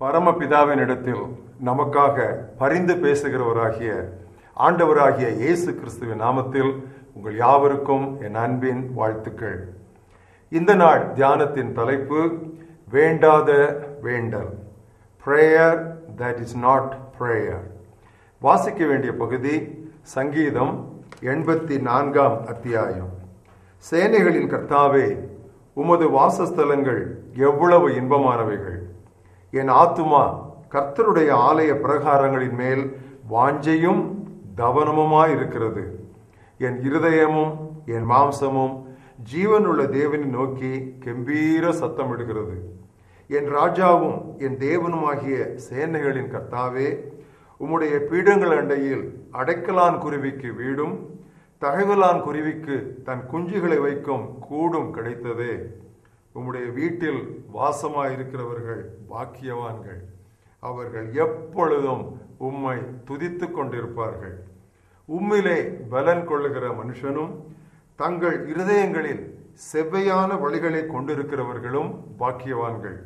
பரமபிதாவினிடத்தில் நமக்காக பரிந்து பேசுகிறவராகிய ஆண்டவராகிய இயேசு கிறிஸ்துவின் நாமத்தில் உங்கள் யாவருக்கும் என் அன்பின் வாழ்த்துக்கள். இந்த நாள் தியானத்தின் தலைப்பு வேண்டாத வேண்டல். Prayer that is not prayer வாசிக்க வேண்டிய பகுதி சங்கீதம் எண்பத்தி நான்காம் அத்தியாயம். சேனைகளின் கர்த்தாவே உமது வாசஸ்தலங்கள் எவ்வளவு இன்பமானவைகள். என் ஆத்துமா கர்த்தருடைய ஆலய பிரகாரங்களின் மேல் வாஞ்சையும் தவனமுமாயிருக்கிறது. என் இருதயமும் என் மாம்சமும் ஜீவனுள்ள தேவனை நோக்கி கம்பீர சத்தமிடுகிறது. என் ராஜாவும் என் தேவனுமாகிய சேனைகளின் கர்த்தாவே உம்முடைய பீடங்கள் அண்டையில் அடைக்கலான் குருவிக்கு வீடும் தகவலான் குருவிக்கு தன் குஞ்சுகளை வைக்கும் கூடும் கிடைத்ததே. உம்முடைய வீட்டில் வாசமாயிருக்கிறவர்கள் பாக்கியவான்கள். அவர்கள் எப்பொழுதும் உம்மை துதித்து கொண்டிருப்பார்கள். உம்மிலே பலன் கொள்ளுகிற மனுஷனும் தங்கள் இருதயங்களில் செவ்வையான வழிகளை கொண்டிருக்கிறவர்களும் பாக்கியவான்கள்.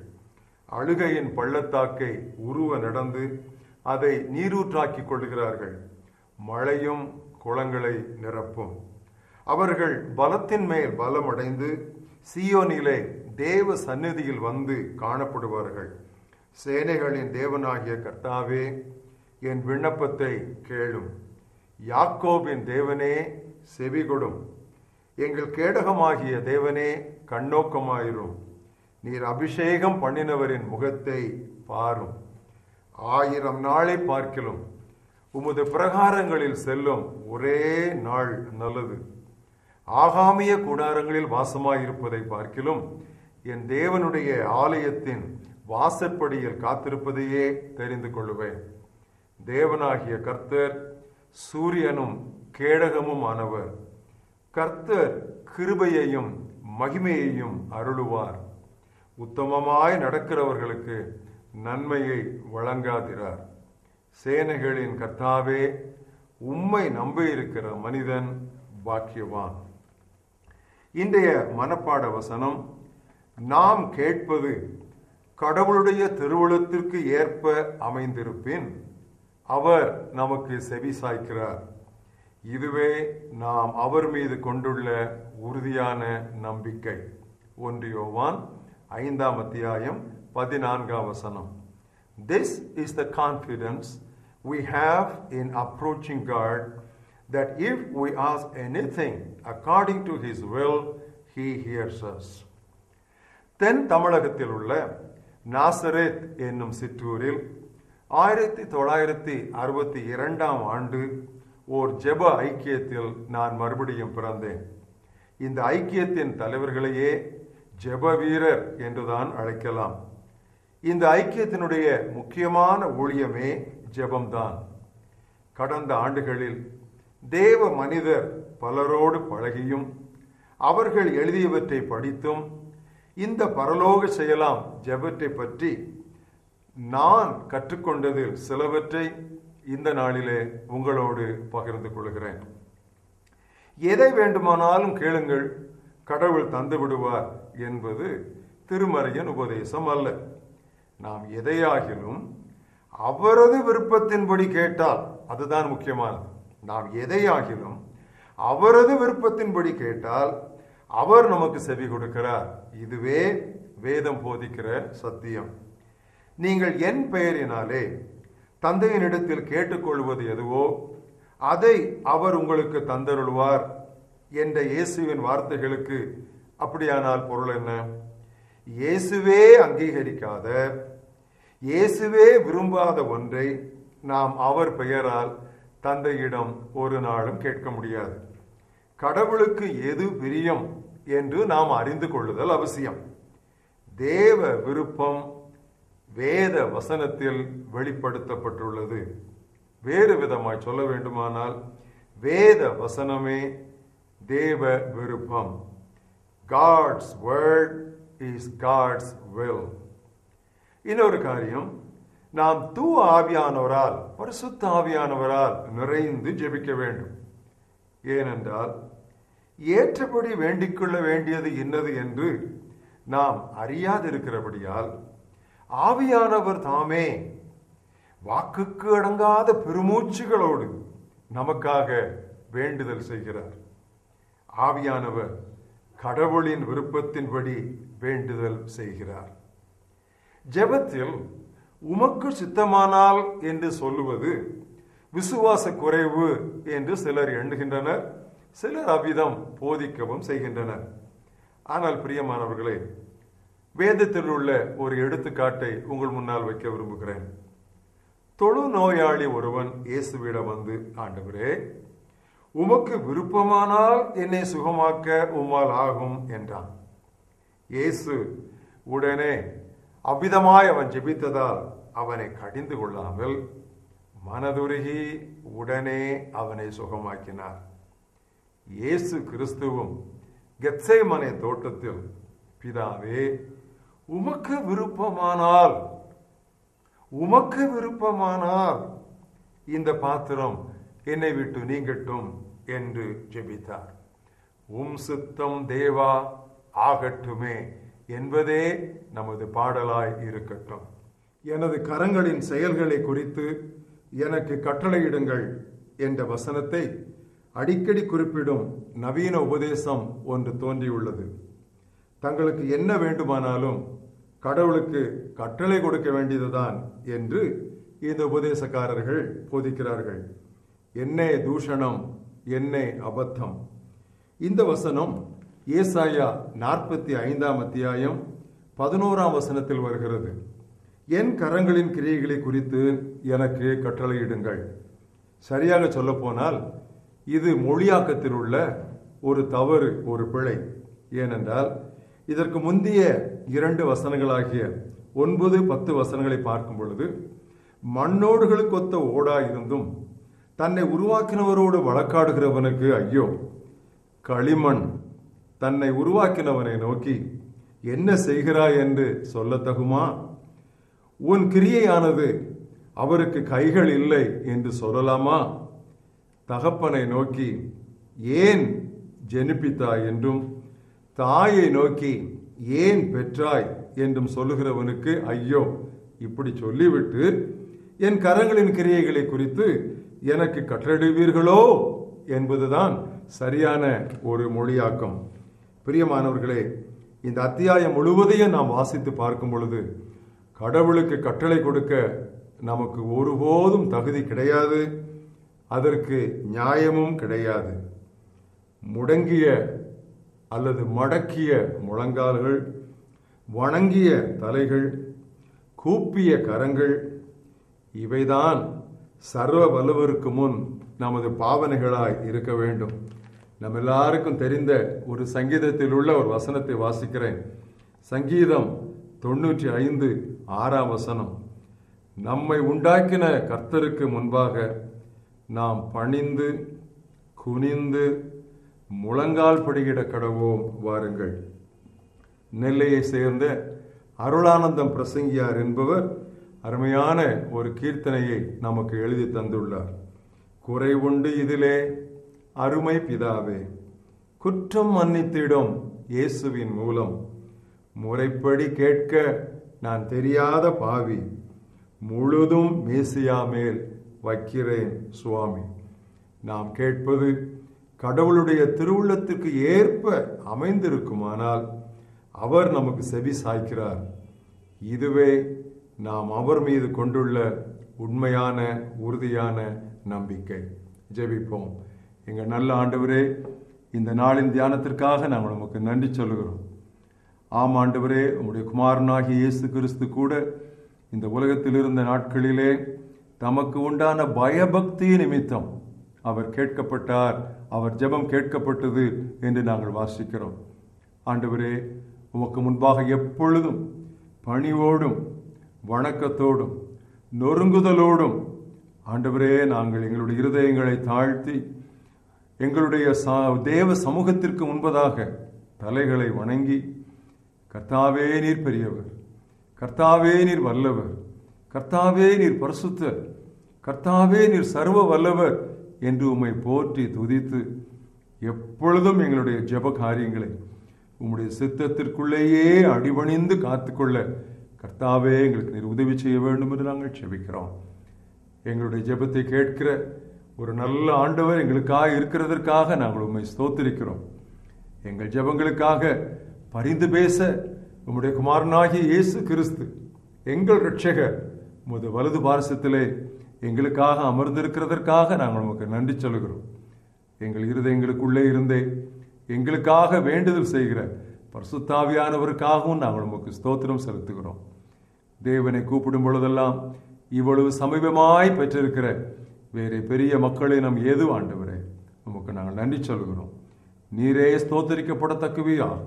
அழுகையின் பள்ளத்தாக்கை உருவ நடந்து அதை நீரூற்றாக்கிக் கொள்கிறார்கள் மழையும் குளங்களை நிரப்பும். அவர்கள் பலத்தின் மேல் பலமடைந்து சியோனிலே தேவ சந்நிதியில் வந்து காணப்படுவார்கள். சேனைகளின் தேவனாகிய கர்த்தாவே என் விண்ணப்பத்தை கேளும். யாக்கோபின் தேவனே செவிகொடும் எங்கள் கேடகமாகிய தேவனே கண்ணோக்கமாயிரும். நீர் அபிஷேகம் பண்ணினவரின் முகத்தை பாரும். ஆயிரம் நாளை பார்க்கிலும் உமது பிரகாரங்களில் செல்லும் ஒரே நாள் நல்லது. ஆகாமிய கூடாரங்களில் வாசமாயிருப்பதை பார்க்கிலும் என் தேவனுடைய ஆலயத்தின் வாசற்படியில் காத்திருப்பதையே தெரிந்து கொள்ளுவேன். தேவனாகிய கர்த்தர் சூரியனும் கேடகமும் ஆனவர். கர்த்தர் கிருபையையும் மகிமையையும் அருளுவார். உத்தமமாய் நடக்கிறவர்களுக்கு நன்மையை வழங்காதிரார். சேனைகளின் கர்த்தாவே உம்மை நம்பியிருக்கிற மனிதன் பாக்கியவான். இன்றைய மனப்பாட வசனம் நாம் கேட்பது கடவுளுடைய திருவுளத்திற்கு ஏற்ப அமைந்திருப்பின் அவர் நமக்கு செவி சாய்க்கிறார். இதுவே நாம் அவர் மீது கொண்டுள்ள உறுதியான நம்பிக்கை. ஒன்றியோவான் ஐந்தாம் அத்தியாயம் பதினான்காம் வசனம். This is the confidence we have in approaching God that if we ask anything according to his will he hears us. தென் தமிழகத்தில் உள்ள நாசரேத் என்னும் சிற்றூரில் ஆயிரத்தி தொள்ளாயிரத்தி அறுபத்தி இரண்டாம் ஆண்டு ஓர் ஜெப ஐக்கியத்தில் நான் மறுபடியும் பிறந்தேன். இந்த ஐக்கியத்தின் தலைவர்களையே ஜெப வீரர் என்றுதான் அழைக்கலாம். இந்த ஐக்கியத்தினுடைய முக்கியமான ஊழியமே ஜெபம்தான். கடந்த ஆண்டுகளில் தேவ மனிதர் பலரோடு பழகியும் அவர்கள் எழுதியவற்றை படித்தும் இந்த பரலோக செயலாம் ஜெபத்தை பற்றி நான் கற்றுக்கொண்டதில் சிலவற்றை இந்த நாளிலே உங்களோடு பகிர்ந்து கொள்கிறேன். எதை வேண்டுமானாலும் கேளுங்கள் கடவுள் தந்து விடுவார் என்பது திருமறையின் உபதேசம் அல்ல. நாம் எதையாகிலும் அவரது விருப்பத்தின்படி கேட்டால் அதுதான் முக்கியமானது. நாம் எதையாகிலும் அவரது விருப்பத்தின்படி கேட்டால் அவர் நமக்கு செவி கொடுக்கிறார். இதுவே வேதம் போதிக்கிற சத்தியம். நீங்கள் என் பெயரினாலே தந்தையினிடத்தில் கேட்டுக்கொள்வது எதுவோ அதை அவர் உங்களுக்கு தந்தருள்வார் என்ற இயேசுவின் வார்த்தைகளுக்கு அப்படியானால் பொருள் என்ன? இயேசுவே அங்கீகரிக்காத இயேசுவே விரும்பாத ஒன்றை நாம் அவர் பெயரால் தந்தையிடம் ஒரு நாளும் கேட்க முடியாது. கடவுளுக்கு எது பிரியம் என்று நாம் அறிந்து கொள்ளுதல் அவசியம். தேவ விருப்பம் வேத வசனத்தில் வெளிப்படுத்தப்பட்டுள்ளது. வேறு விதமாய் சொல்ல வேண்டுமானால் வேத வசனமே தேவ விருப்பம். God's word is God's will இன்னொரு காரியம் நாம் தூ ஆவியானவரால் பரிசுத்த ஆவியானவரால் நிறைந்து ஜெபிக்க வேண்டும். ஏனென்றால் ஏற்றபடி வேண்டிக்கொள்ள வேண்டியது இன்னது என்று நாம் அறியாதிருக்கிறபடியால் ஆவியானவர் தாமே வாக்குக்கு அடங்காத பெருமூச்சுகளோடு நமக்காக வேண்டுதல் செய்கிறார். ஆவியானவர் கடவுளின் விருப்பத்தின்படி வேண்டுதல் செய்கிறார். ஜெபத்தில் உமக்கு சித்தமானால் என்று சொல்லுவது விசுவாச குறைவு என்று சிலர் எண்ணுகின்றனர். சிலர் அவ்விதம் போதிக்கவும் செய்கின்றனர். ஆனால் பிரியமானவர்களே வேதத்தில் உள்ள ஒரு எடுத்துக்காட்டை உங்கள் முன்னால் வைக்க விரும்புகிறேன். தொழு நோயாளி ஒருவன் இயேசுவிடம் வந்து ஆண்டவரே உமக்கு விருப்பமானால் என்னை சுகமாக்க உம்மால் ஆகும் என்றான். இயேசு உடனே அவ்விதமாய் அவன் ஜெபித்ததால் அவனை கடிந்து கொள்ளாமல் மனதுருகி உடனே அவனை சுகமாக்கினார். இயேசு கிறிஸ்துவும் கெத்சேமனை தோட்டத்தில் பிதாவே உமக்கு விருப்பமானால் உமக்கு விருப்பமானால் இந்த பாத்திரம் என்னை விட்டு நீங்கட்டும் என்று ஜெபித்தார். உம் சித்தம் தேவா ஆகட்டுமே என்பதே நமது பாடலாய் இருக்கட்டும். எனது கரங்களின் செயல்களை குறித்து எனக்கு கட்டளையிடுங்கள் என்ற வசனத்தை அடிக்கடி குறிப்பிடும் நவீன உபதேசம் ஒன்று தோன்றியுள்ளது. தங்களுக்கு என்ன வேண்டுமானாலும் கடவுளுக்கு கட்டளை கொடுக்க வேண்டியதுதான் என்று இந்த உபதேசக்காரர்கள் போதிக்கிறார்கள். என்னே தூஷணம் என்னே அபத்தம். இந்த வசனம் ஏசாயா நாற்பத்தி ஐந்தாம் அத்தியாயம் பதினோராம் வசனத்தில் வருகிறது. என் கரங்களின் கிரியைகளை குறித்து எனக்கு கட்டளையிடுங்கள். சரியாக சொல்ல போனால் இது மொழியாக்கத்தில் உள்ள ஒரு தவறு ஒரு பிழை. ஏனென்றால் இதற்கு முந்தைய இரண்டு வசனங்களாகிய ஒன்பது பத்து வசனங்களை பார்க்கும் பொழுது மண்ணோடுகளுக்கு ஒத்த ஓடா இருந்தும் தன்னை உருவாக்கினவரோடு வழக்காடுகிறவனுக்கு ஐயோ களிமண் தன்னை உருவாக்கினவனை நோக்கி என்ன செய்கிறாய்? என்று சொல்லத்தகுமா உன் கிரியையானது அவருக்கு கைகள் இல்லை என்று சொல்லலாமா? தகப்பனை நோக்கி ஏன் ஜெனிப்பித்தாய்? என்றும் தாயை நோக்கி ஏன் பெற்றாய்? என்றும் சொல்லுகிறவனுக்கு ஐயோ இப்படி சொல்லிவிட்டு என் கரங்களின் கிரியைகளை குறித்து எனக்கு கட்டளிடுவீர்களோ என்பதுதான் சரியான ஒரு மொழியாக்கம். பிரியமானவர்களே இந்த அத்தியாயம் முழுவதையும் நாம் வாசித்து பார்க்கும் பொழுது கடவுளுக்கு கட்டளை கொடுக்க நமக்கு ஒருபோதும் தகுதி கிடையாது அதற்கு நியாயமும் கிடையாது. முடங்கிய அல்லது மடக்கிய முழங்கால்கள் வணங்கிய தலைகள் கூப்பிய கரங்கள் இவைதான் சர்வ வல்லவருக்கு முன் நமது பாவனைகளாய் இருக்க வேண்டும். நம்ம எல்லாருக்கும் தெரிந்த ஒரு சங்கீதத்தில் உள்ள ஒரு வசனத்தை வாசிக்கிறேன். சங்கீதம் தொண்ணூற்றி ஐந்து ஆறாம் வசனம். நம்மை உண்டாக்கின கர்த்தருக்கு முன்பாக நாம் பணிந்து குனிந்து முழங்கால் படியிட கடவோம் வாருங்கள். நெல்லையை சேர்ந்த அருளானந்தம் பிரசங்கியார் என்பவர் அருமையான ஒரு கீர்த்தனையை நமக்கு எழுதி தந்துள்ளார். குறை உண்டு இதிலே அருமை பிதாவே குற்றம் மன்னித்திடும் இயேசுவின் மூலம். முறைப்படி கேட்க நான் தெரியாத பாவி முழுதும் மேசியா மேல் வைக்கிறேன் சுவாமி. நாம் கேட்பது கடவுளுடைய திருவுள்ளத்திற்கு ஏற்ப அமைந்திருக்குமானால் அவர் நமக்கு செவி சாய்க்கிறார். இதுவே நாம் அவர் மீது கொண்டுள்ள உண்மையான உறுதியான நம்பிக்கை. ஜெபிப்போம். எங்கள் நல்ல ஆண்டவரே இந்த நாளின் தியானத்திற்காக நாங்கள் உமக்கு நன்றி சொல்லுகிறோம். ஆம் ஆண்டவரே உங்களுடைய குமாரனாகிய இயேசு கிறிஸ்து கூட இந்த உலகத்தில் இருந்த நாட்களிலே தமக்கு உண்டான பயபக்தி நிமித்தம் அவர் கேட்கப்பட்டார் அவர் ஜெபம் கேட்கப்பட்டது என்று நாங்கள் வாசிக்கிறோம். ஆண்டவரே உமக்கு முன்பாக எப்பொழுதும் பணிவோடும் வணக்கத்தோடும் நொறுங்குதலோடும் ஆண்டவரே நாங்கள் எங்களுடைய இருதயங்களை தாழ்த்தி எங்களுடைய சா தேவ சமூகத்திற்கு முன்பதாக தலைகளை வணங்கி கர்த்தாவே நீர் பெரியவர் கர்த்தாவே நீர் வல்லவர் கர்த்தாவே நீர் பரிசுத்தர் கர்த்தாவே நீர் சர்வ வல்லவர் என்று உம்மை போற்றி துதித்து எப்பொழுதும் எங்களுடைய ஜெப காரியங்களை உம்முடைய சித்தத்திற்குள்ளேயே அடிபணிந்து காத்துக்கொள்ள கர்த்தாவே எங்களுக்கு நீர் உதவி செய்ய வேண்டும் என்று நாங்கள் செபிக்கிறோம். எங்களுடைய ஜெபத்தை கேட்கிற ஒரு நல்ல ஆண்டவர் எங்களுக்காக இருக்கிறதற்காக நாங்கள் உண்மை ஸ்தோத்திருக்கிறோம். எங்கள் ஜெபங்களுக்காக பரிந்து பேச உம்முடைய குமாரனாகிய இயேசு கிறிஸ்து எங்கள் இரட்சகர் உமது வலது பாரசத்திலே எங்களுக்காக அமர்ந்திருக்கிறதற்காக நாங்கள் உமக்கு நன்றி சொல்கிறோம் எங்கள் இருதயங்களுக்குள்ளே இருந்தே எங்களுக்காக வேண்டுதல் செய்கிற பரிசுத்தாவியானவருக்காகவும் நாங்கள் உமக்கு ஸ்தோத்திரம் செலுத்துகிறோம். தேவனை கூப்பிடும் பொழுதெல்லாம் இவ்வளவு சமீபமாய் பெற்றிருக்கிற வேறு பெரிய மக்களை நாம் ஏது ஆண்டவரே? உமக்கு நாங்கள் நன்றி சொல்கிறோம். நீரே ஸ்தோத்தரிக்கப்படத்தக்கவையாக.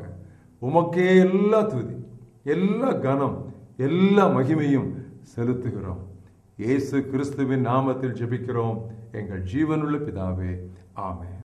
உமக்கே எல்லா துதி எல்லா கனம் எல்லா மகிமையும் செலுத்துகிறோம். இயேசு கிறிஸ்துவின் நாமத்தில் ஜெபிக்கிறோம். எங்கள் ஜீவனுள்ள பிதாவே ஆமே